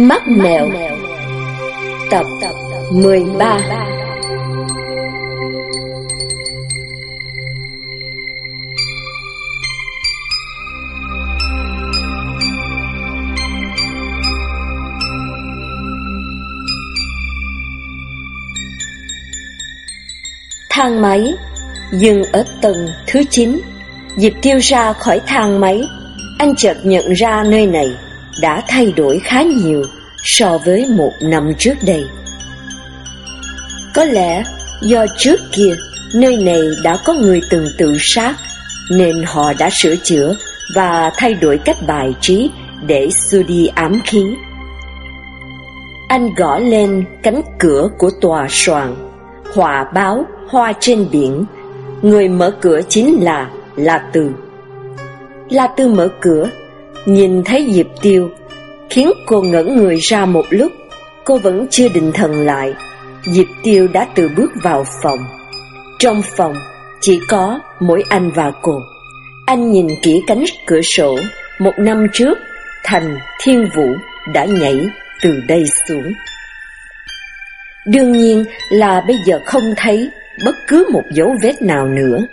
Mắt mèo. Tập 13 Thang máy Dừng ở tầng thứ 9 Diệp tiêu ra khỏi thang máy. Anh chợt nhận ra nơi này đã thay đổi khá nhiều so với một năm trước đây. Có lẽ do trước kia nơi này đã có người từng tự sát nên họ đã sửa chữa và thay đổi cách bài trí để xua đi ám khí. Anh gõ lên cánh cửa của tòa soạn, họa báo hoa trên biển. Người mở cửa chính là La Tư. La Tư mở cửa Nhìn thấy Diệp Tiêu, Khiến cô ngẩn người ra một lúc, Cô vẫn chưa định thần lại. Diệp Tiêu đã từ bước vào phòng. Trong phòng, Chỉ có mỗi anh và cô. Anh nhìn kỹ cánh cửa sổ, Một năm trước, Thành Thiên Vũ đã nhảy từ đây xuống. Đương nhiên là bây giờ không thấy bất cứ một dấu vết nào nữa.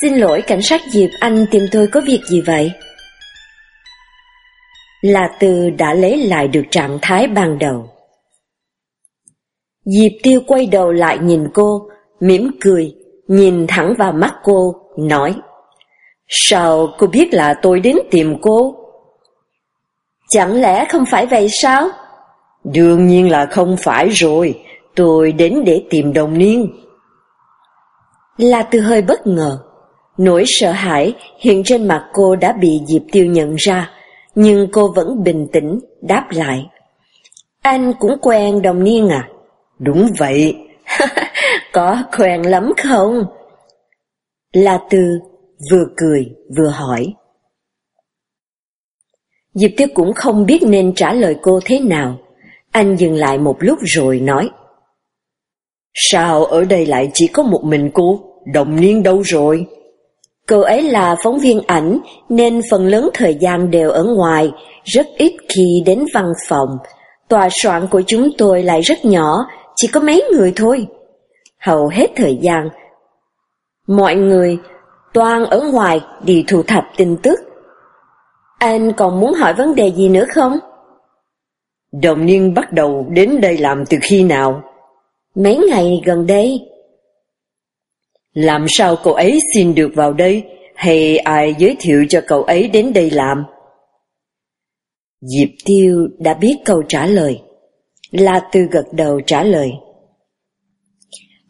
Xin lỗi cảnh sát Diệp, anh tìm tôi có việc gì vậy? Là Từ đã lấy lại được trạng thái ban đầu. Diệp Tiêu quay đầu lại nhìn cô, mỉm cười, nhìn thẳng vào mắt cô, nói Sao cô biết là tôi đến tìm cô? Chẳng lẽ không phải vậy sao? Đương nhiên là không phải rồi, tôi đến để tìm đồng niên. Là từ hơi bất ngờ, nỗi sợ hãi hiện trên mặt cô đã bị Diệp Tiêu nhận ra, nhưng cô vẫn bình tĩnh đáp lại. Anh cũng quen đồng niên à? Đúng vậy. Có quen lắm không? La Tư vừa cười vừa hỏi. Diệp Tiếp cũng không biết nên trả lời cô thế nào. Anh dừng lại một lúc rồi nói. Sao ở đây lại chỉ có một mình cô? Đồng niên đâu rồi? Cô ấy là phóng viên ảnh nên phần lớn thời gian đều ở ngoài, rất ít khi đến văn phòng. Tòa soạn của chúng tôi lại rất nhỏ, chỉ có mấy người thôi. Hầu hết thời gian, mọi người toàn ở ngoài đi thu thập tin tức. Anh còn muốn hỏi vấn đề gì nữa không? Đồng niên bắt đầu đến đây làm từ khi nào? Mấy ngày gần đây. Làm sao cậu ấy xin được vào đây? Hay ai giới thiệu cho cậu ấy đến đây làm? Diệp Tiêu đã biết câu trả lời. La Tư gật đầu trả lời.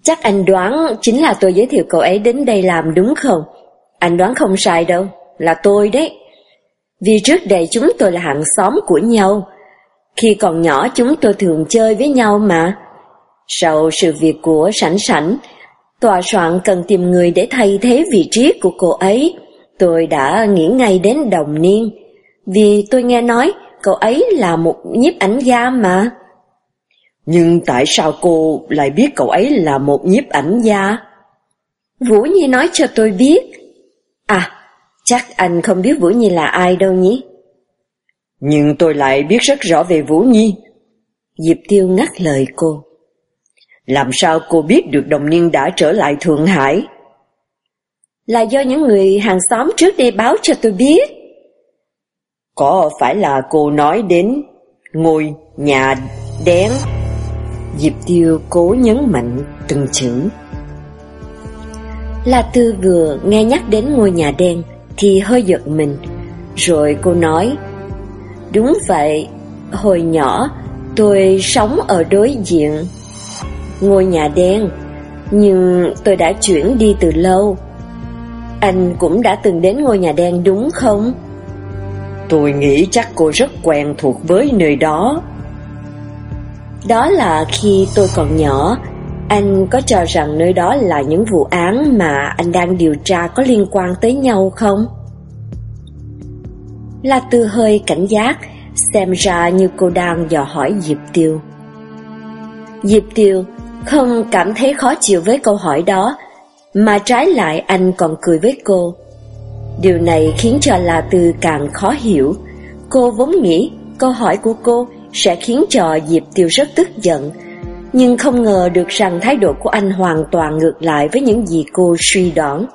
Chắc anh đoán chính là tôi giới thiệu cậu ấy đến đây làm đúng không? Anh đoán không sai đâu, là tôi đấy. Vì trước đây chúng tôi là hàng xóm của nhau. Khi còn nhỏ chúng tôi thường chơi với nhau mà. Sau sự việc của sảnh sảnh, Tòa soạn cần tìm người để thay thế vị trí của cô ấy. Tôi đã nghĩ ngay đến đồng niên, vì tôi nghe nói cậu ấy là một nhiếp ảnh gia mà. Nhưng tại sao cô lại biết cậu ấy là một nhiếp ảnh gia? Vũ Nhi nói cho tôi biết. À, chắc anh không biết Vũ Nhi là ai đâu nhỉ? Nhưng tôi lại biết rất rõ về Vũ Nhi. Diệp Tiêu ngắt lời cô. Làm sao cô biết được đồng niên đã trở lại Thượng Hải? Là do những người hàng xóm trước đây báo cho tôi biết. Có phải là cô nói đến ngôi nhà đen? Diệp Tiêu cố nhấn mạnh từng chữ. La Tư vừa nghe nhắc đến ngôi nhà đen thì hơi giật mình, rồi cô nói, Đúng vậy, hồi nhỏ tôi sống ở đối diện ngôi nhà đen, nhưng tôi đã chuyển đi từ lâu. Anh cũng đã từng đến ngôi nhà đen đúng không? Tôi nghĩ chắc cô rất quen thuộc với nơi đó. Đó là khi tôi còn nhỏ, anh có cho rằng nơi đó là những vụ án mà anh đang điều tra có liên quan tới nhau không? La Tư hơi cảnh giác, xem ra như cô đang dò hỏi Diệp Tiêu. Diệp Tiêu không cảm thấy khó chịu với câu hỏi đó, mà trái lại anh còn cười với cô. Điều này khiến cho La Tư càng khó hiểu. Cô vốn nghĩ Câu hỏi của cô sẽ khiến cho Diệp Tiêu rất tức giận, nhưng không ngờ được rằng thái độ của anh hoàn toàn ngược lại với những gì cô suy đoán.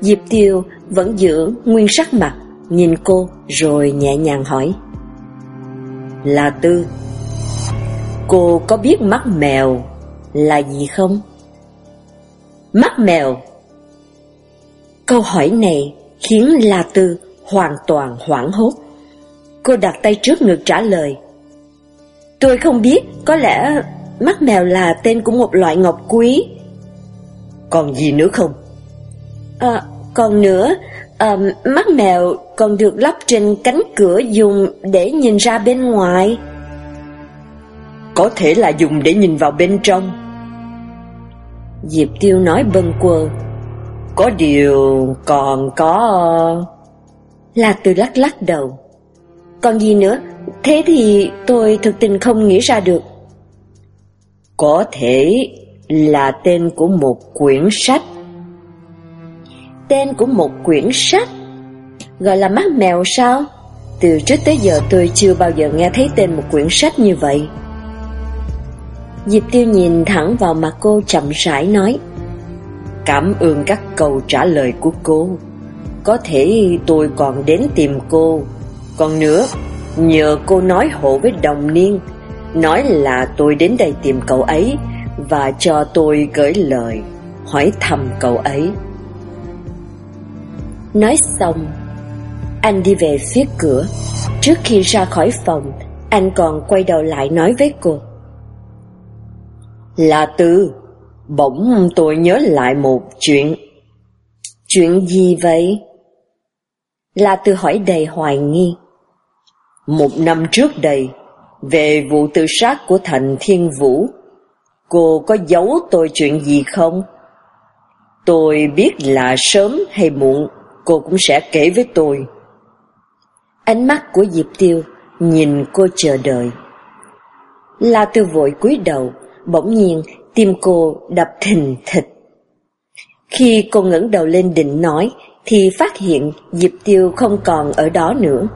Diệp Tiêu vẫn giữ nguyên sắc mặt, nhìn cô rồi nhẹ nhàng hỏi. Là Tư, cô có biết mắt mèo là gì không? Mắt mèo Câu hỏi này khiến La Tư hoàn toàn hoảng hốt. Cô đặt tay trước ngực trả lời. Tôi không biết, có lẽ mắt mèo là tên của một loại ngọc quý. Còn gì nữa không? À, còn nữa, à, mắt mèo còn được lắp trên cánh cửa dùng để nhìn ra bên ngoài. Có thể là dùng để nhìn vào bên trong. Diệp Tiêu nói bâng quơ. Có điều còn có... La Tư lắc lắc đầu. Còn gì nữa? Thế thì tôi thực tình không nghĩ ra được. Có thể là tên của một quyển sách. Tên của một quyển sách? Gọi là mắt mèo sao? Từ trước tới giờ tôi chưa bao giờ nghe thấy tên một quyển sách như vậy. Diệp Tiêu nhìn thẳng vào mặt cô chậm rãi nói, Cảm ơn các câu trả lời của cô. Có thể tôi còn đến tìm cô. Còn nữa, Nhờ cô nói hộ với đồng niên, Nói là tôi đến đây tìm cậu ấy Và cho tôi gửi lời, Hỏi thăm cậu ấy. Nói xong, Anh đi về phía cửa. Trước khi ra khỏi phòng, Anh còn quay đầu lại nói với cô là Tư Bỗng tôi nhớ lại một chuyện Chuyện gì vậy? Là Tư hỏi đầy hoài nghi một năm trước đây, về vụ tự sát của Thành Thiên Vũ, cô có giấu tôi chuyện gì không? Tôi biết là sớm hay muộn, cô cũng sẽ kể với tôi. Ánh mắt của Diệp Tiêu nhìn cô chờ đợi. La Tư vội cúi đầu, bỗng nhiên tim cô đập thình thịch. Khi cô ngẩng đầu lên định nói, thì phát hiện Diệp Tiêu không còn ở đó nữa.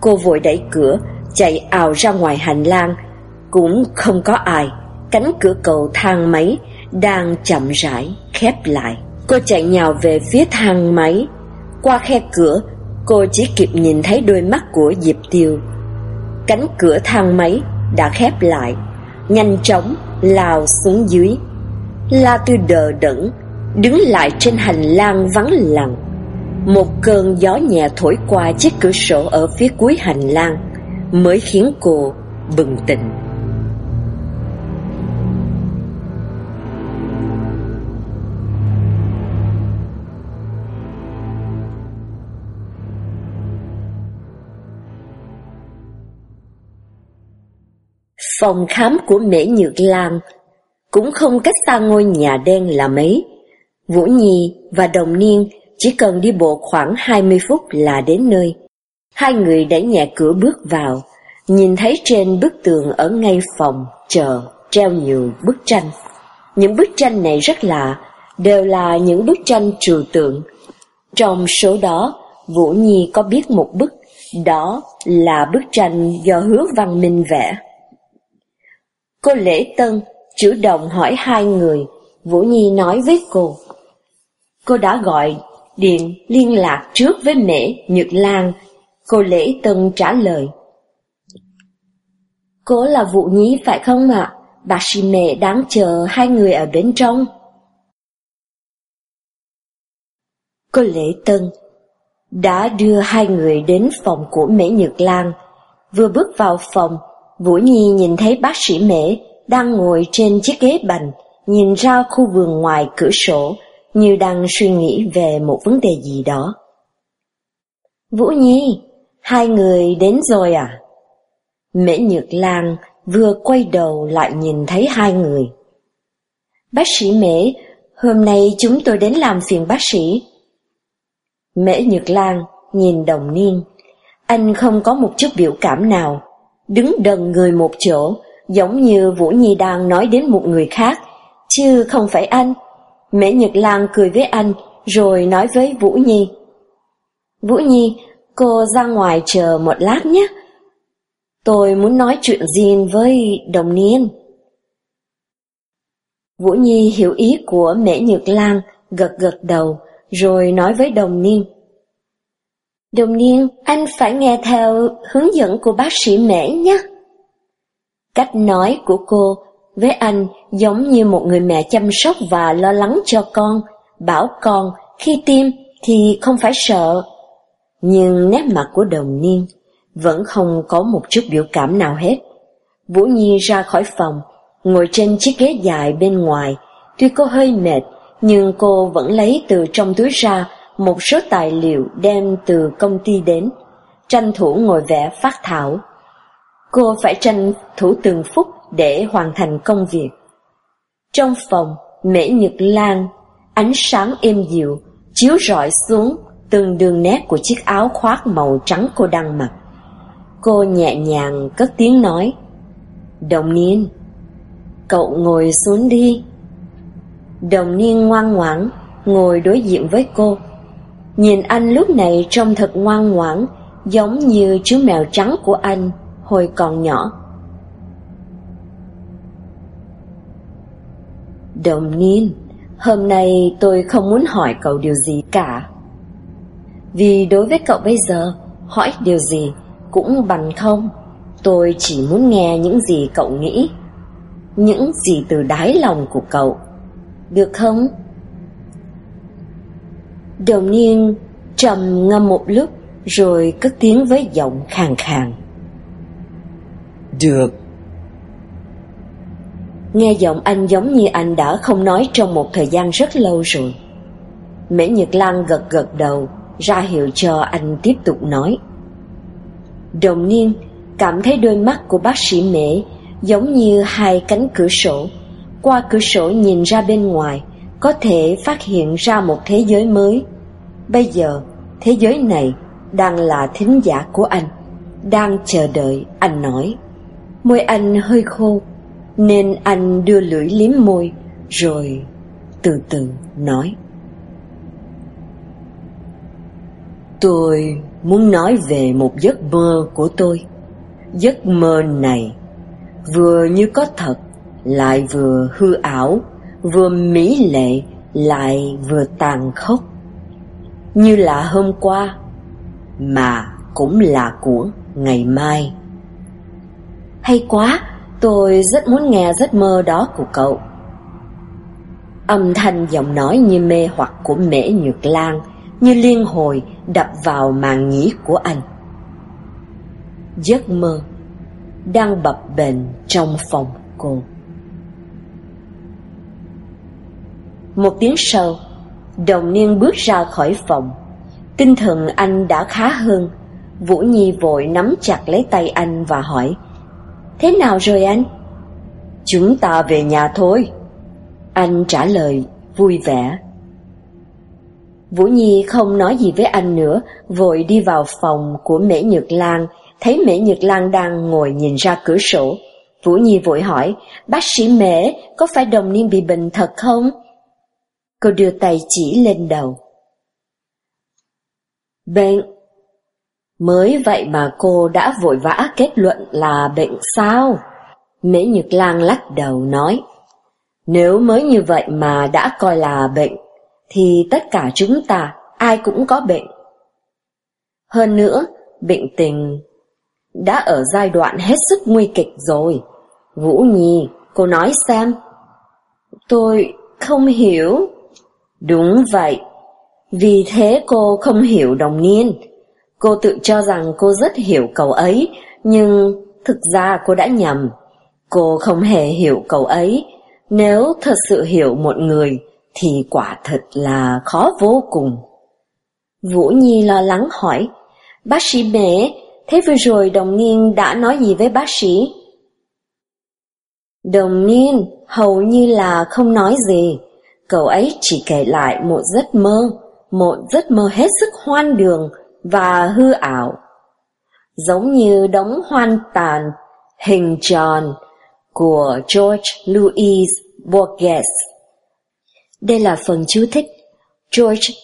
Cô vội đẩy cửa, chạy ào ra ngoài hành lang. Cũng không có ai, cánh cửa cầu thang máy đang chậm rãi khép lại. Cô chạy nhào về phía thang máy. Qua khe cửa, cô chỉ kịp nhìn thấy đôi mắt của Diệp Tiêu. Cánh cửa thang máy đã khép lại, nhanh chóng lao xuống dưới. La Tư đờ đẫn, đứng lại trên hành lang vắng lặng. Một cơn gió nhẹ thổi qua chiếc cửa sổ ở phía cuối hành lang mới khiến cô bừng tỉnh. Phòng khám của Mễ Nhược Lan cũng không cách xa ngôi nhà đen là mấy. Vũ Nhi và Đồng Niên chỉ cần đi bộ khoảng 20 phút là đến nơi. Hai người đẩy nhẹ cửa bước vào, nhìn thấy trên bức tường ở ngay phòng chờ treo nhiều bức tranh. Những bức tranh này rất lạ, đều là những bức tranh trừu tượng. Trong số đó, Vũ Nhi có biết một bức, đó là bức tranh do Hứa Văn Minh vẽ. Cô Lễ Tân chủ động hỏi hai người, Vũ Nhi nói với cô. Cô đã gọi điện liên lạc trước với mẹ Nhật Lan. Cô Lễ Tân trả lời. Cô là Vũ nhi phải không ạ? Bà sĩ mẹ đang chờ hai người ở bên trong. Cô Lễ Tân đã đưa hai người đến phòng của mẹ Nhật Lan. Vừa bước vào phòng, Vũ Nhi nhìn thấy bác sĩ mẹ đang ngồi trên chiếc ghế bành, nhìn ra khu vườn ngoài cửa sổ, như đang suy nghĩ về một vấn đề gì đó. Vũ Nhi, hai người đến rồi à? Mễ Nhược Lan vừa quay đầu lại nhìn thấy hai người. Bác sĩ Mễ, hôm nay chúng tôi đến làm phiền bác sĩ. Mễ Nhược Lan nhìn đồng niên, anh không có một chút biểu cảm nào, đứng đần người một chỗ, giống như Vũ Nhi đang nói đến một người khác, chứ không phải anh. Mễ Nhật Lan cười với anh, rồi nói với Vũ Nhi. Vũ Nhi, Cô ra ngoài chờ một lát nhé. Tôi muốn nói chuyện riêng với đồng niên. Vũ Nhi hiểu ý của Mễ Nhược Lan, gật gật đầu, rồi nói với đồng niên. Đồng niên, anh phải nghe theo hướng dẫn của bác sĩ Mễ nhé. Cách nói của cô với anh giống như một người mẹ chăm sóc và lo lắng cho con, bảo con khi tiêm thì không phải sợ. Nhưng nét mặt của đồng niên vẫn không có một chút biểu cảm nào hết. Vũ Nhi ra khỏi phòng, ngồi trên chiếc ghế dài bên ngoài. Tuy cô hơi mệt, nhưng cô vẫn lấy từ trong túi ra một số tài liệu đem từ công ty đến, tranh thủ ngồi vẽ phát thảo. Cô phải tranh thủ từng phút để hoàn thành công việc. Trong phòng, Mễ Nhật Lan, ánh sáng êm dịu, chiếu rọi xuống từng đường nét của chiếc áo khoác màu trắng cô đang mặc. Cô nhẹ nhàng cất tiếng nói, Đồng niên, cậu ngồi xuống đi. Đồng niên ngoan ngoãn, ngồi đối diện với cô. Nhìn anh lúc này trông thật ngoan ngoãn, giống như chú mèo trắng của anh hồi còn nhỏ. Đồng niên, hôm nay tôi không muốn hỏi cậu điều gì cả. Vì đối với cậu bây giờ, hỏi điều gì cũng bằng không. Tôi chỉ muốn nghe những gì cậu nghĩ, những gì từ đáy lòng của cậu. Được không? Đồng niên trầm ngâm một lúc rồi cất tiếng với giọng khàn khàn. Được. Nghe giọng anh giống như anh đã không nói trong một thời gian rất lâu rồi. Mễ Nhật Lan gật gật đầu, ra hiệu cho anh tiếp tục nói. Đồng niên cảm thấy đôi mắt của bác sĩ Mễ giống như hai cánh cửa sổ. Qua cửa sổ nhìn ra bên ngoài, có thể phát hiện ra một thế giới mới. Bây giờ, thế giới này đang là thính giả của anh, đang chờ đợi anh nói. Môi anh hơi khô, nên anh đưa lưỡi liếm môi, rồi từ từ nói. Tôi muốn nói về một giấc mơ của tôi. Giấc mơ này vừa như có thật, lại vừa hư ảo, vừa mỹ lệ, lại vừa tàn khốc. Như là hôm qua, mà cũng là của ngày mai. Hay quá, tôi rất muốn nghe giấc mơ đó của cậu. Âm thanh giọng nói như mê hoặc của mễ nhược lan, như liên hồi đập vào màn nhĩ của anh. Giấc mơ đang bập bềnh trong phòng cô. Một tiếng sau, đồng niên bước ra khỏi phòng. Tinh thần anh đã khá hơn. Vũ Nhi vội nắm chặt lấy tay anh và hỏi Thế nào rồi anh? Chúng ta về nhà thôi. Anh trả lời vui vẻ. Vũ Nhi không nói gì với anh nữa, vội đi vào phòng của Mễ Nhược Lan, thấy Mễ Nhược Lan đang ngồi nhìn ra cửa sổ. Vũ Nhi vội hỏi, bác sĩ Mễ, có phải đồng niên bị bệnh thật không? Cô đưa tay chỉ lên đầu. Bệnh. Mới vậy mà cô đã vội vã kết luận là bệnh sao? Mễ Nhược Lan lắc đầu nói, nếu mới như vậy mà đã coi là bệnh, thì tất cả chúng ta ai cũng có bệnh. Hơn nữa, bệnh tình đã ở giai đoạn hết sức nguy kịch rồi. Vũ Nhi, cô nói xem. Tôi không hiểu. Đúng vậy, vì thế cô không hiểu đồng niên. Cô tự cho rằng cô rất hiểu cậu ấy, nhưng thực ra cô đã nhầm. Cô không hề hiểu cậu ấy. Nếu thật sự hiểu một người, thì quả thật là khó vô cùng. Vũ Nhi lo lắng hỏi, bác sĩ mẹ, thế vừa rồi đồng niên đã nói gì với bác sĩ? Đồng niên hầu như là không nói gì, cậu ấy chỉ kể lại một giấc mơ, một giấc mơ hết sức hoan đường và hư ảo. Giống như đống hoan tàn hình tròn của George Louis Borges. Đây là phần chú thích. George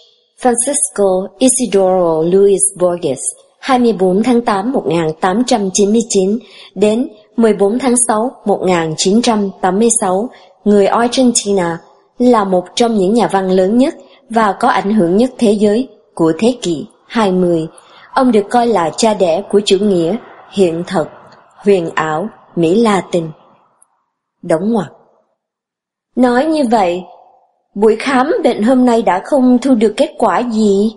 Francisco Isidoro Luis Borges 24 tháng 8 1899 đến 14 tháng 6 1986, người Argentina là một trong những nhà văn lớn nhất và có ảnh hưởng nhất thế giới của thế kỷ 20. Ông được coi là cha đẻ của chủ nghĩa hiện thực, huyền ảo, Mỹ Latin. Đóng ngoặc Nói như vậy, buổi khám bệnh hôm nay đã không thu được kết quả gì.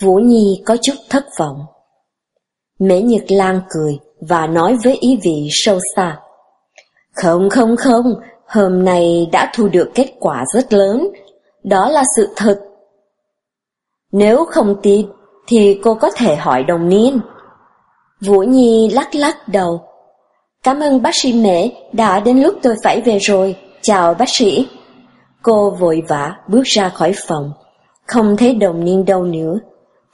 Vũ Nhi có chút thất vọng. Mễ Nhật Lan cười và nói với ý vị sâu xa. Không không không, hôm nay đã thu được kết quả rất lớn, đó là sự thật. Nếu không tin, thì cô có thể hỏi đồng niên. Vũ Nhi lắc lắc đầu. Cảm ơn bác sĩ Mễ, đã đến lúc tôi phải về rồi, chào bác sĩ. Cô vội vã bước ra khỏi phòng, không thấy đồng niên đâu nữa.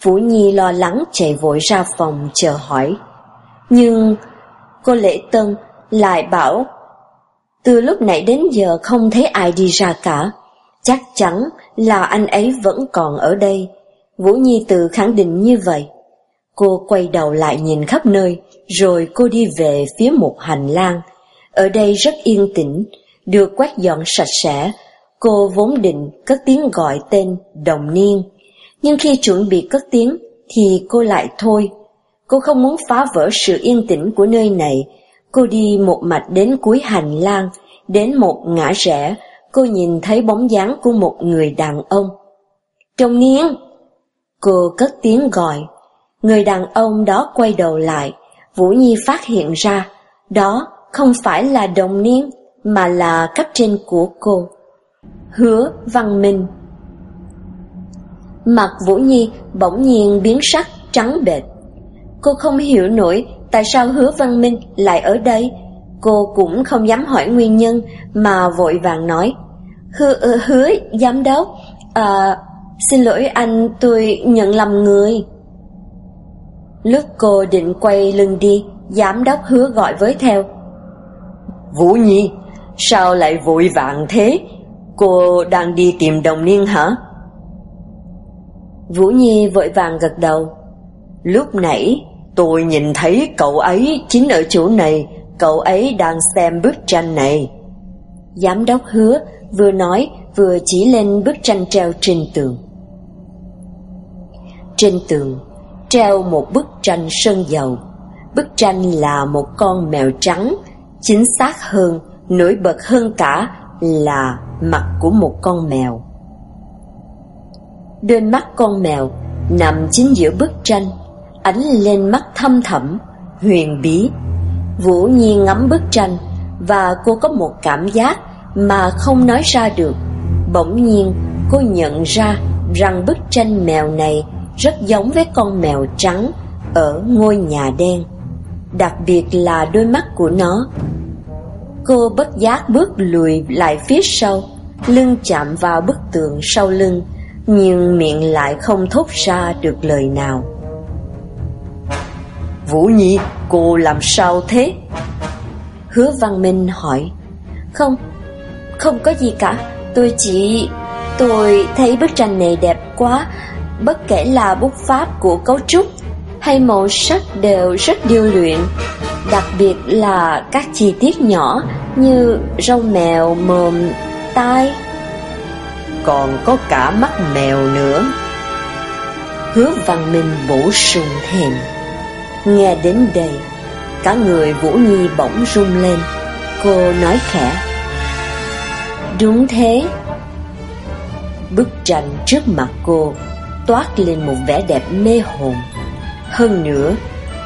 Vũ Nhi lo lắng chạy vội ra phòng chờ hỏi. Nhưng cô lễ Tân lại bảo từ lúc nãy đến giờ không thấy ai đi ra cả. Chắc chắn là anh ấy vẫn còn ở đây. Vũ Nhi tự khẳng định như vậy. Cô quay đầu lại nhìn khắp nơi, rồi cô đi về phía một hành lang. Ở đây rất yên tĩnh, được quét dọn sạch sẽ. Cô vốn định cất tiếng gọi tên đồng niên, nhưng khi chuẩn bị cất tiếng thì cô lại thôi. Cô không muốn phá vỡ sự yên tĩnh của nơi này. Cô đi một mạch đến cuối hành lang, đến một ngã rẽ, cô nhìn thấy bóng dáng của một người đàn ông. Trong niên! Cô cất tiếng gọi. Người đàn ông đó quay đầu lại, Vũ Nhi phát hiện ra, đó không phải là đồng niên, mà là cấp trên của cô. Hứa Văn Minh Mặt Vũ Nhi bỗng nhiên biến sắc trắng bệch. Cô không hiểu nổi tại sao Hứa Văn Minh lại ở đây. Cô cũng không dám hỏi nguyên nhân mà vội vàng nói. Hứa, ờ, hứa giám đốc, à, xin lỗi anh tôi nhận lầm người. Lúc cô định quay lưng đi, giám đốc hứa gọi với theo. Vũ Nhi, sao lại vội vàng thế? Cô đang đi tìm đồng niên hả? Vũ Nhi vội vàng gật đầu. Lúc nãy, tôi nhìn thấy cậu ấy chính ở chỗ này, cậu ấy đang xem bức tranh này. Giám đốc hứa vừa nói vừa chỉ lên bức tranh treo trên tường. Trên tường treo một bức tranh sơn dầu. Bức tranh là một con mèo trắng, chính xác hơn, nổi bật hơn cả là mặt của một con mèo. Đôi mắt con mèo nằm chính giữa bức tranh, ánh lên mắt thâm thẳm, huyền bí. Vũ Nhi ngắm bức tranh và cô có một cảm giác mà không nói ra được. Bỗng nhiên, cô nhận ra rằng bức tranh mèo này rất giống với con mèo trắng ở ngôi nhà đen, đặc biệt là đôi mắt của nó. Cô bất giác bước lùi lại phía sau, lưng chạm vào bức tường sau lưng, nhưng miệng lại không thốt ra được lời nào. Vũ Nhi, cô làm sao thế? Hứa Văn Minh hỏi. Không, không có gì cả, tôi chỉ... Tôi thấy bức tranh này đẹp quá, bất kể là bút pháp của cấu trúc hay màu sắc đều rất điêu luyện, đặc biệt là các chi tiết nhỏ như râu mèo, mồm, tai. Còn có cả mắt mèo nữa. Hứa Văn Minh bổ sung thêm. Nghe đến đây, cả người Vũ Nhi bỗng rung lên. Cô nói khẽ. Đúng thế. Bức tranh trước mặt cô toát lên một vẻ đẹp mê hồn. Hơn nữa,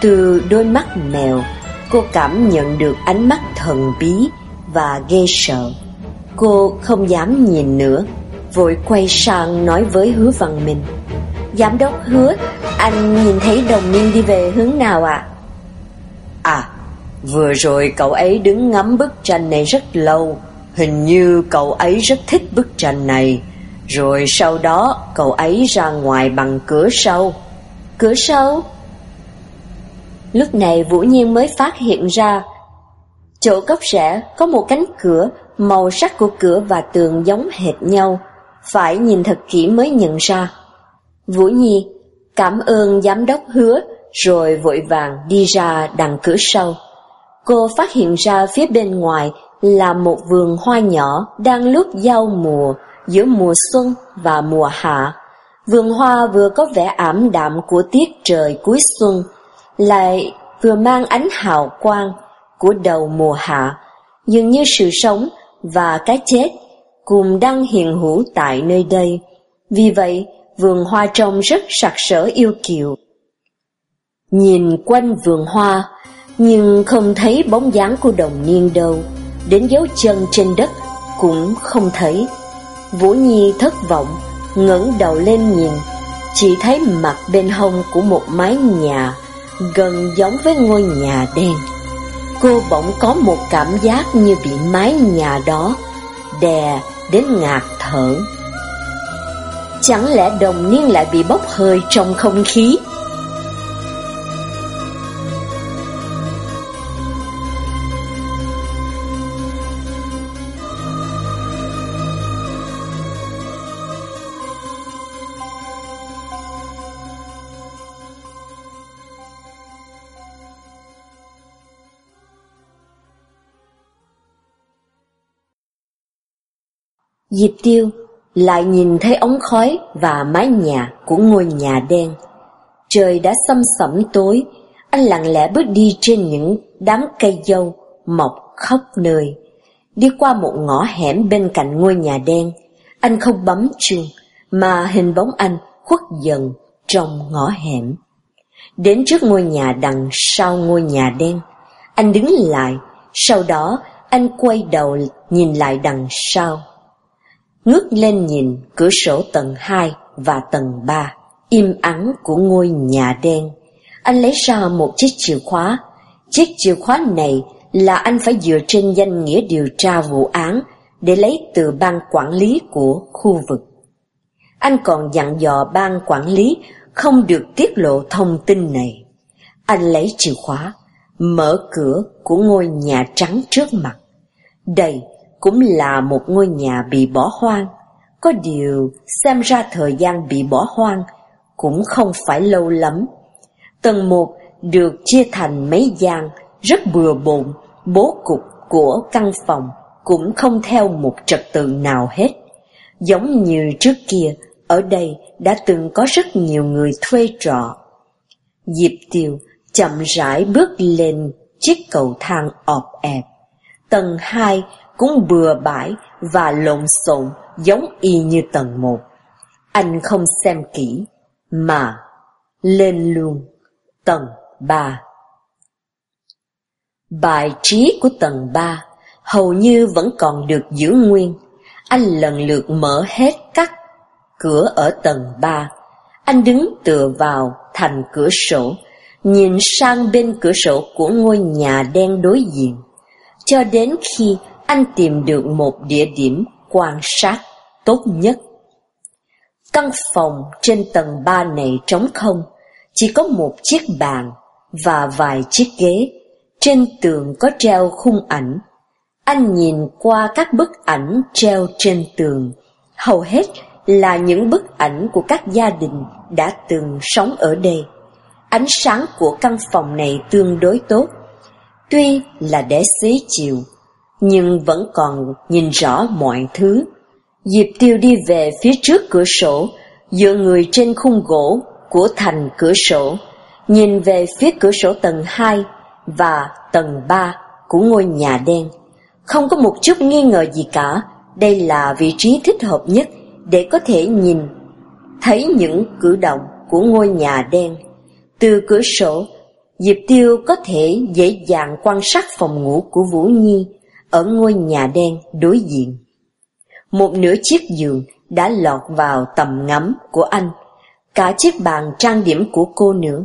từ đôi mắt mèo, cô cảm nhận được ánh mắt thần bí và ghê sợ. Cô không dám nhìn nữa, vội quay sang nói với hứa văn minh. Giám đốc hứa, anh nhìn thấy đồng niên đi về hướng nào ạ? À? à, vừa rồi cậu ấy đứng ngắm bức tranh này rất lâu, hình như cậu ấy rất thích bức tranh này. Rồi sau đó cậu ấy ra ngoài bằng cửa sau. Cửa sau? Lúc này Vũ Nhiên mới phát hiện ra chỗ góc rẽ có một cánh cửa, màu sắc của cửa và tường giống hệt nhau, phải nhìn thật kỹ mới nhận ra. Vũ Nhi cảm ơn giám đốc hứa rồi vội vàng đi ra đằng cửa sau. Cô phát hiện ra phía bên ngoài là một vườn hoa nhỏ đang lúc giao mùa giữa mùa xuân và mùa hạ. Vườn hoa vừa có vẻ ảm đạm của tiết trời cuối xuân, lại vừa mang ánh hào quang của đầu mùa hạ, dường như sự sống và cái chết cùng đang hiện hữu tại nơi đây. Vì vậy, vườn hoa trông rất sặc sỡ yêu kiều. Nhìn quanh vườn hoa, nhưng không thấy bóng dáng của đồng niên đâu, đến dấu chân trên đất cũng không thấy. Vũ Nhi thất vọng, ngẩng đầu lên nhìn, chỉ thấy mặt bên hông của một mái nhà gần giống với ngôi nhà đen. Cô bỗng có một cảm giác như bị mái nhà đó đè đến ngạt thở. Chẳng lẽ đồng niên lại bị bốc hơi trong không khí? Diệp Tiêu lại nhìn thấy ống khói và mái nhà của ngôi nhà đen. Trời đã xâm sẩm tối, anh lặng lẽ bước đi trên những đám cây dâu mọc khắp nơi. Đi qua một ngõ hẻm bên cạnh ngôi nhà đen, anh không bấm chuông, mà hình bóng anh khuất dần trong ngõ hẻm. Đến trước ngôi nhà đằng sau ngôi nhà đen, anh đứng lại, sau đó anh quay đầu nhìn lại đằng sau ngước lên nhìn cửa sổ tầng 2 và tầng 3, im ắng của ngôi nhà đen. Anh lấy ra một chiếc chìa khóa. Chiếc chìa khóa này là anh phải dựa trên danh nghĩa điều tra vụ án để lấy từ ban quản lý của khu vực. Anh còn dặn dò ban quản lý không được tiết lộ thông tin này. Anh lấy chìa khóa, mở cửa của ngôi nhà trắng trước mặt. Đây cũng là một ngôi nhà bị bỏ hoang. Có điều, xem ra thời gian bị bỏ hoang cũng không phải lâu lắm. Tầng một được chia thành mấy gian rất bừa bộn, bố cục của căn phòng cũng không theo một trật tự nào hết. Giống như trước kia, ở đây đã từng có rất nhiều người thuê trọ. Diệp Tiều chậm rãi bước lên chiếc cầu thang ọp ẹp. Tầng 2 cũng bừa bãi và lộn xộn giống y như tầng một. Anh không xem kỹ, mà lên luôn tầng ba. Bài trí của tầng ba hầu như vẫn còn được giữ nguyên. Anh lần lượt mở hết các cửa ở tầng ba. Anh đứng tựa vào thành cửa sổ, nhìn sang bên cửa sổ của ngôi nhà đen đối diện, cho đến khi anh tìm được một địa điểm quan sát tốt nhất. Căn phòng trên tầng 3 này trống không, chỉ có một chiếc bàn và vài chiếc ghế. Trên tường có treo khung ảnh. Anh nhìn qua các bức ảnh treo trên tường, hầu hết là những bức ảnh của các gia đình đã từng sống ở đây. Ánh sáng của căn phòng này tương đối tốt, tuy là để xế chiều, nhưng vẫn còn nhìn rõ mọi thứ. Diệp Tiêu đi về phía trước cửa sổ, dựa người trên khung gỗ của thành cửa sổ, nhìn về phía cửa sổ tầng 2 và tầng 3 của ngôi nhà đen. Không có một chút nghi ngờ gì cả, đây là vị trí thích hợp nhất để có thể nhìn thấy những cử động của ngôi nhà đen. Từ cửa sổ, Diệp Tiêu có thể dễ dàng quan sát phòng ngủ của Vũ Nhi ở ngôi nhà đen đối diện. Một nửa chiếc giường đã lọt vào tầm ngắm của anh, cả chiếc bàn trang điểm của cô nữa.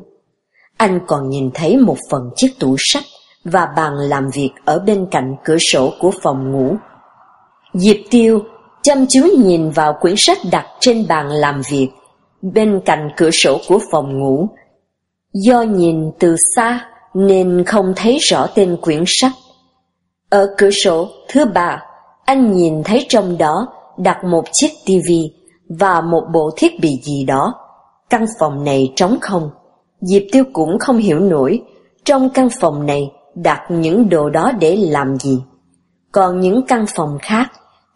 Anh còn nhìn thấy một phần chiếc tủ sách và bàn làm việc ở bên cạnh cửa sổ của phòng ngủ. Diệp Tiêu chăm chú nhìn vào quyển sách đặt trên bàn làm việc bên cạnh cửa sổ của phòng ngủ. Do nhìn từ xa nên không thấy rõ tên quyển sách. Ở cửa sổ thứ ba, anh nhìn thấy trong đó đặt một chiếc tivi và một bộ thiết bị gì đó. Căn phòng này trống không. Diệp Tiêu cũng không hiểu nổi, trong căn phòng này đặt những đồ đó để làm gì. Còn những căn phòng khác,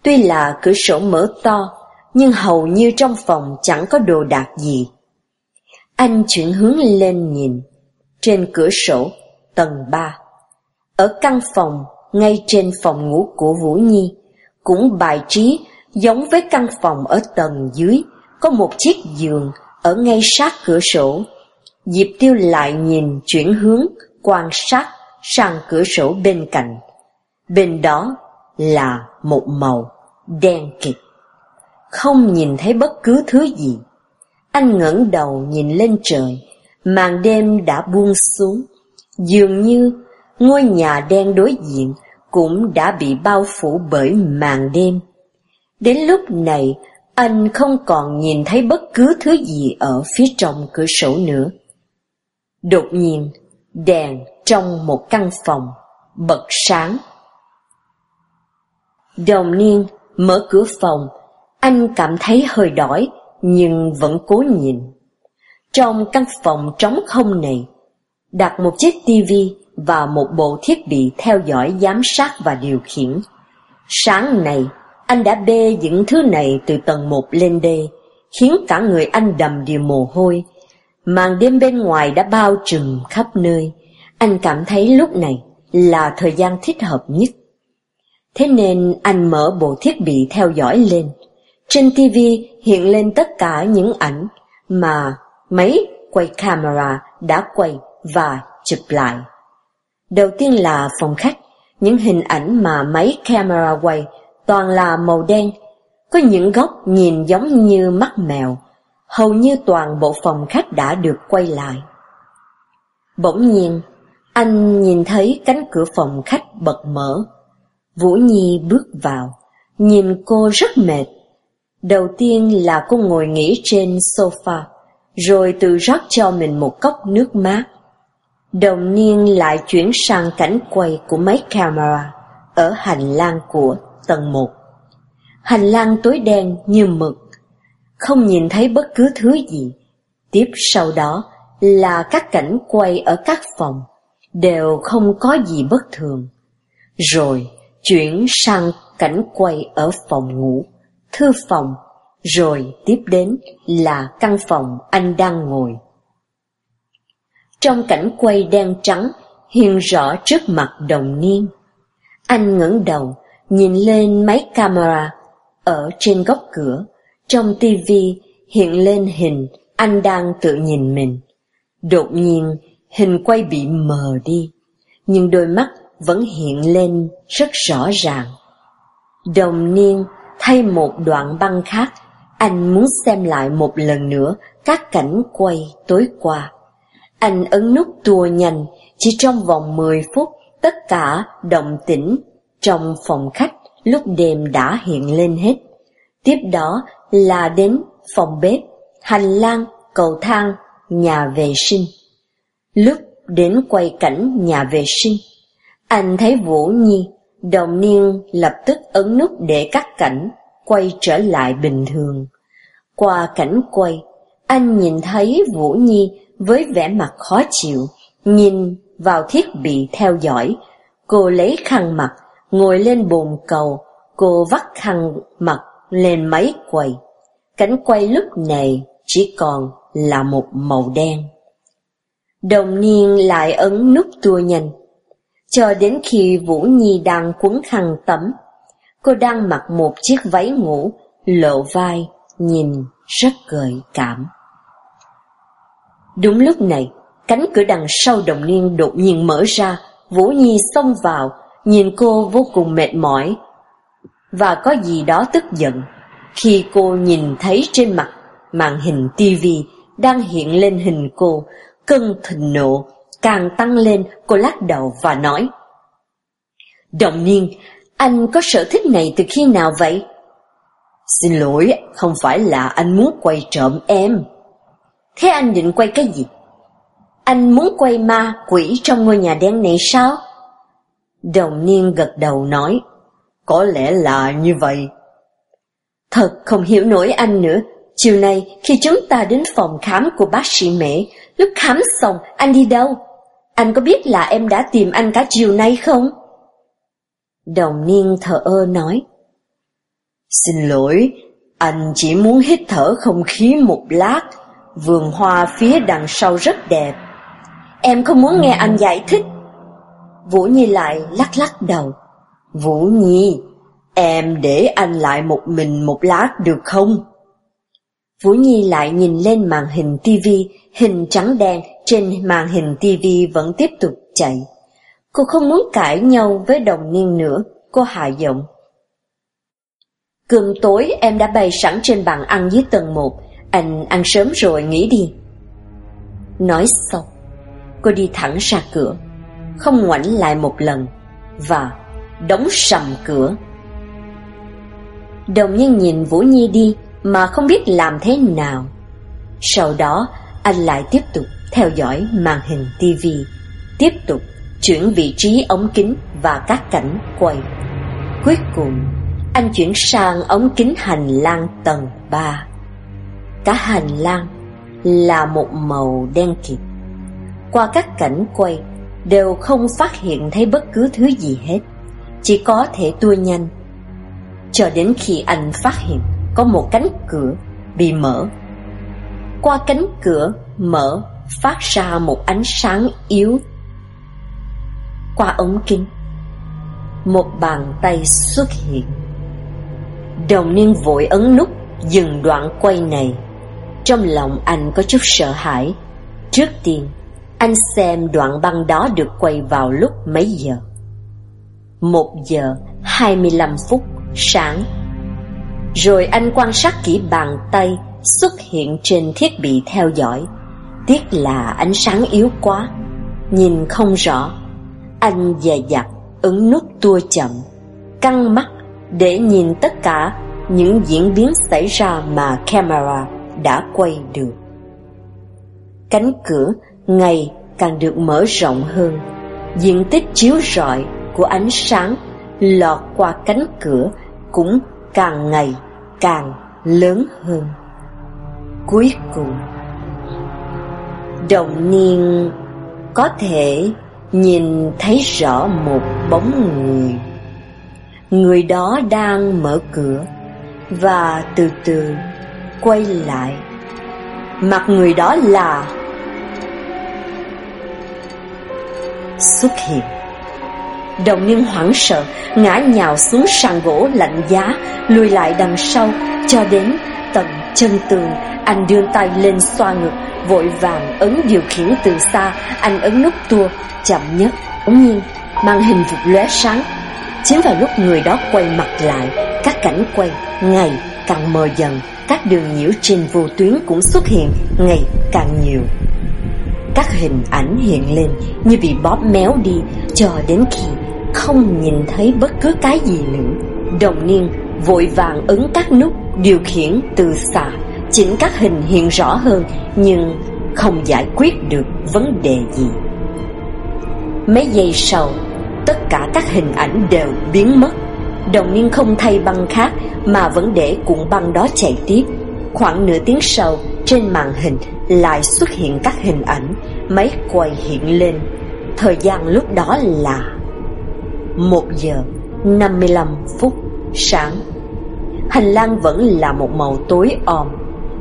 tuy là cửa sổ mở to, nhưng hầu như trong phòng chẳng có đồ đạc gì. Anh chuyển hướng lên nhìn, trên cửa sổ, tầng 3. Ở căn phòng, ngay trên phòng ngủ của Vũ Nhi, cũng bài trí giống với căn phòng ở tầng dưới, có một chiếc giường ở ngay sát cửa sổ. Diệp Tiêu lại nhìn chuyển hướng, quan sát sang cửa sổ bên cạnh. Bên đó là một màu đen kịt. Không nhìn thấy bất cứ thứ gì. Anh ngẩng đầu nhìn lên trời, màn đêm đã buông xuống. Dường như ngôi nhà đen đối diện cũng đã bị bao phủ bởi màn đêm. Đến lúc này, anh không còn nhìn thấy bất cứ thứ gì ở phía trong cửa sổ nữa. Đột nhiên, đèn trong một căn phòng bật sáng. Đồng niên mở cửa phòng, anh cảm thấy hơi đói nhưng vẫn cố nhìn. Trong căn phòng trống không này, đặt một chiếc tivi và một bộ thiết bị theo dõi giám sát và điều khiển. Sáng này, anh đã bê những thứ này từ tầng 1 lên đê, khiến cả người anh đầm đìa mồ hôi. Màn đêm bên ngoài đã bao trùm khắp nơi, anh cảm thấy lúc này là thời gian thích hợp nhất. Thế nên anh mở bộ thiết bị theo dõi lên. Trên TV hiện lên tất cả những ảnh mà máy quay camera đã quay và chụp lại. Đầu tiên là phòng khách, những hình ảnh mà máy camera quay toàn là màu đen, có những góc nhìn giống như mắt mèo, hầu như toàn bộ phòng khách đã được quay lại. Bỗng nhiên, anh nhìn thấy cánh cửa phòng khách bật mở. Vũ Nhi bước vào, nhìn cô rất mệt. Đầu tiên là cô ngồi nghỉ trên sofa, rồi tự rót cho mình một cốc nước mát. Đồng niên lại chuyển sang cảnh quay của máy camera ở hành lang của tầng 1. Hành lang tối đen như mực, không nhìn thấy bất cứ thứ gì. Tiếp sau đó là các cảnh quay ở các phòng, đều không có gì bất thường. Rồi chuyển sang cảnh quay ở phòng ngủ, thư phòng, rồi tiếp đến là căn phòng anh đang ngồi. Trong cảnh quay đen trắng, hiện rõ trước mặt đồng niên. Anh ngẩng đầu, nhìn lên máy camera ở trên góc cửa. Trong tivi hiện lên hình anh đang tự nhìn mình. Đột nhiên, hình quay bị mờ đi, nhưng đôi mắt vẫn hiện lên rất rõ ràng. Đồng niên thay một đoạn băng khác, anh muốn xem lại một lần nữa các cảnh quay tối qua. Anh ấn nút tua nhanh, chỉ trong vòng 10 phút, tất cả động tĩnh trong phòng khách lúc đêm đã hiện lên hết. Tiếp đó là đến phòng bếp, hành lang, cầu thang, nhà vệ sinh. Lúc đến quay cảnh nhà vệ sinh, anh thấy Vũ Nhi, đồng niên lập tức ấn nút để cắt cảnh, quay trở lại bình thường. Qua cảnh quay, anh nhìn thấy Vũ Nhi với vẻ mặt khó chịu, nhìn vào thiết bị theo dõi. Cô lấy khăn mặt, ngồi lên bồn cầu, cô vắt khăn mặt lên máy quay. Cảnh quay lúc này chỉ còn là một màu đen. Đồng niên lại ấn nút tua nhanh, cho đến khi Vũ Nhi đang quấn khăn tắm. Cô đang mặc một chiếc váy ngủ, lộ vai, nhìn rất gợi cảm. Đúng lúc này, cánh cửa đằng sau đồng niên đột nhiên mở ra, Vũ Nhi xông vào, nhìn cô vô cùng mệt mỏi, và có gì đó tức giận. Khi cô nhìn thấy trên mặt màn hình tivi đang hiện lên hình cô, cơn thịnh nộ càng tăng lên, cô lắc đầu và nói: "Đồng Niên, anh có sở thích này từ khi nào vậy?" "Xin lỗi, không phải là anh muốn quay trộm em." Thế anh định quay cái gì? Anh muốn quay ma quỷ trong ngôi nhà đen này sao? Đồng niên gật đầu nói, có lẽ là như vậy. Thật không hiểu nổi anh nữa, Chiều nay, khi chúng ta đến phòng khám của bác sĩ Mễ, lúc khám xong, anh đi đâu? Anh có biết là em đã tìm anh cả chiều nay không? Đồng niên thở ơ nói. Xin lỗi, anh chỉ muốn hít thở không khí một lát, vườn hoa phía đằng sau rất đẹp. Em không muốn nghe anh giải thích. Vũ Nhi lại lắc lắc đầu. Vũ Nhi, em để anh lại một mình một lát được không? Vũ Nhi lại nhìn lên màn hình tivi, hình trắng đen trên màn hình tivi vẫn tiếp tục chạy. Cô không muốn cãi nhau với đồng niên nữa, cô hạ giọng. Cơm tối em đã bày sẵn trên bàn ăn dưới tầng 1, anh ăn sớm rồi nghỉ đi. Nói xong, cô đi thẳng ra cửa, không ngoảnh lại một lần, và đóng sầm cửa. Đồng nhân nhìn Vũ Nhi đi mà không biết làm thế nào. Sau đó, anh lại tiếp tục theo dõi màn hình tivi, tiếp tục chuyển vị trí ống kính và các cảnh quay. Cuối cùng, anh chuyển sang ống kính hành lang tầng 3. Cả hành lang là một màu đen kịt. Qua các cảnh quay, đều không phát hiện thấy bất cứ thứ gì hết, chỉ có thể tua nhanh. Cho đến khi anh phát hiện có một cánh cửa bị mở. Qua cánh cửa mở phát ra một ánh sáng yếu. Qua ống kính, một bàn tay xuất hiện. Đồng niên vội ấn nút dừng đoạn quay này. Trong lòng anh có chút sợ hãi. Trước tiên, anh xem đoạn băng đó được quay vào lúc mấy giờ. Một giờ hai mươi lăm phút sáng. Rồi anh quan sát kỹ bàn tay xuất hiện trên thiết bị theo dõi. Tiếc là ánh sáng yếu quá, nhìn không rõ. Anh dè dặt ấn nút tua chậm, căng mắt để nhìn tất cả những diễn biến xảy ra mà camera đã quay được. Cánh cửa ngày càng được mở rộng hơn, diện tích chiếu rọi của ánh sáng lọt qua cánh cửa cũng càng ngày càng lớn hơn. Cuối cùng, đồng niên có thể nhìn thấy rõ một bóng người. Người đó đang mở cửa và từ từ quay lại. Mặt người đó là xuất hiện. Đồng niên hoảng sợ, ngã nhào xuống sàn gỗ lạnh giá, lùi lại đằng sau, cho đến tận chân tường. Anh đưa tay lên xoa ngực, vội vàng ấn điều khiển từ xa, anh ấn nút tua, chậm nhất. Bỗng nhiên, màn hình vụt lóe sáng. Chính vào lúc người đó quay mặt lại, các cảnh quay ngày càng mờ dần, các đường nhiễu trên vô tuyến cũng xuất hiện ngày càng nhiều. Các hình ảnh hiện lên như bị bóp méo đi cho đến khi không nhìn thấy bất cứ cái gì nữa. Đồng niên vội vàng ấn các nút điều khiển từ xa, chỉnh các hình hiện rõ hơn nhưng không giải quyết được vấn đề gì. Mấy giây sau, tất cả các hình ảnh đều biến mất. Đồng niên không thay băng khác mà vẫn để cuộn băng đó chạy tiếp. Khoảng nửa tiếng sau, trên màn hình lại xuất hiện các hình ảnh, máy quay hiện lên. Thời gian lúc đó là 1 giờ 55 phút sáng. Hành lang vẫn là một màu tối om,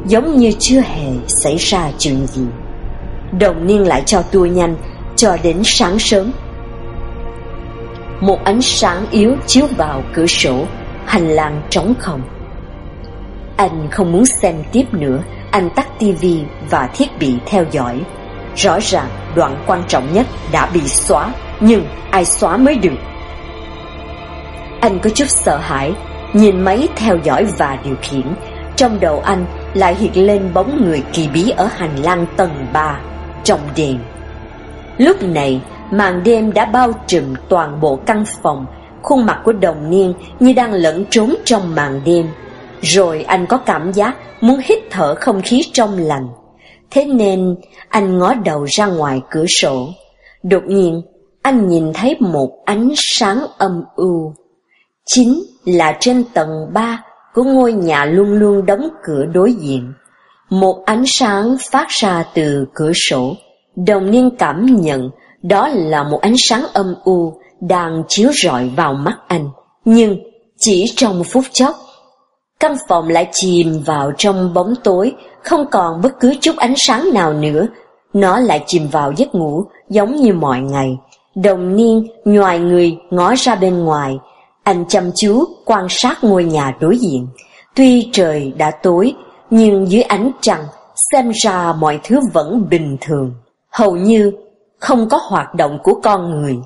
giống như chưa hề xảy ra chuyện gì. Đồng niên lại cho tua nhanh cho đến sáng sớm. Một ánh sáng yếu chiếu vào cửa sổ, hành lang trống không. Anh không muốn xem tiếp nữa, anh tắt tivi và thiết bị theo dõi. Rõ ràng đoạn quan trọng nhất đã bị xóa, nhưng ai xóa mới được. Anh có chút sợ hãi, nhìn máy theo dõi và điều khiển. Trong đầu anh lại hiện lên bóng người kỳ bí ở hành lang tầng 3, trong đèn. Lúc này, màn đêm đã bao trùm toàn bộ căn phòng, khuôn mặt của đồng niên như đang lẫn trốn trong màn đêm. Rồi anh có cảm giác muốn hít thở không khí trong lành. Thế nên anh ngó đầu ra ngoài cửa sổ. Đột nhiên, anh nhìn thấy một ánh sáng âm u. Chính là trên tầng 3 của ngôi nhà luôn luôn đóng cửa đối diện. Một ánh sáng phát ra từ cửa sổ. Đồng niên cảm nhận đó là một ánh sáng âm u đang chiếu rọi vào mắt anh. Nhưng chỉ trong phút chốc, căn phòng lại chìm vào trong bóng tối, không còn bất cứ chút ánh sáng nào nữa. Nó lại chìm vào giấc ngủ giống như mọi ngày. Đồng niên nhòi người ngó ra bên ngoài, anh chăm chú quan sát ngôi nhà đối diện. Tuy trời đã tối, nhưng dưới ánh trăng, xem ra mọi thứ vẫn bình thường. Hầu như không có hoạt động của con người.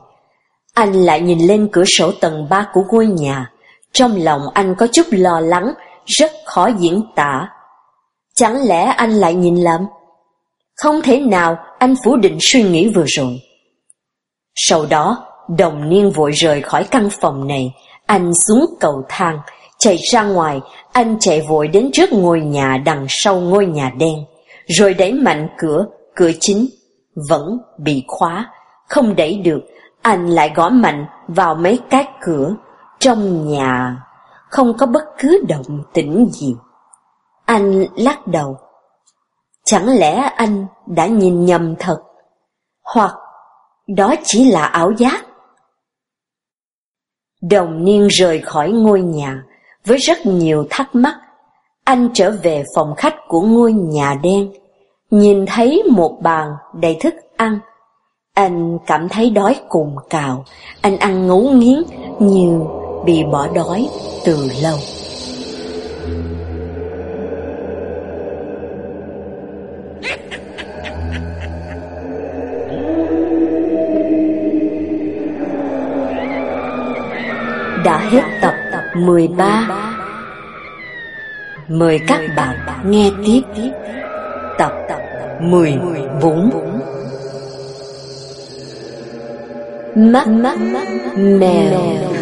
Anh lại nhìn lên cửa sổ tầng 3 của ngôi nhà. Trong lòng anh có chút lo lắng, rất khó diễn tả. Chẳng lẽ anh lại nhìn lầm? Không thể nào anh phủ định suy nghĩ vừa rồi. Sau đó, đồng niên vội rời khỏi căn phòng này, anh xuống cầu thang, chạy ra ngoài, anh chạy vội đến trước ngôi nhà đằng sau ngôi nhà đen, rồi đẩy mạnh cửa, cửa chính, vẫn bị khóa, không đẩy được, anh lại gõ mạnh vào mấy cái cửa, trong nhà không có bất cứ động tĩnh gì. Anh lắc đầu. Chẳng lẽ anh đã nhìn nhầm thật? Hoặc đó chỉ là ảo giác? Đồng niên rời khỏi ngôi nhà với rất nhiều thắc mắc. Anh trở về phòng khách của ngôi nhà đen, nhìn thấy một bàn đầy thức ăn. Anh cảm thấy đói cùng cào, anh ăn ngấu nghiến như bị bỏ đói từ lâu. đã hết tập 13. Mời các bạn nghe tiếp 14. Mắt mắt mèo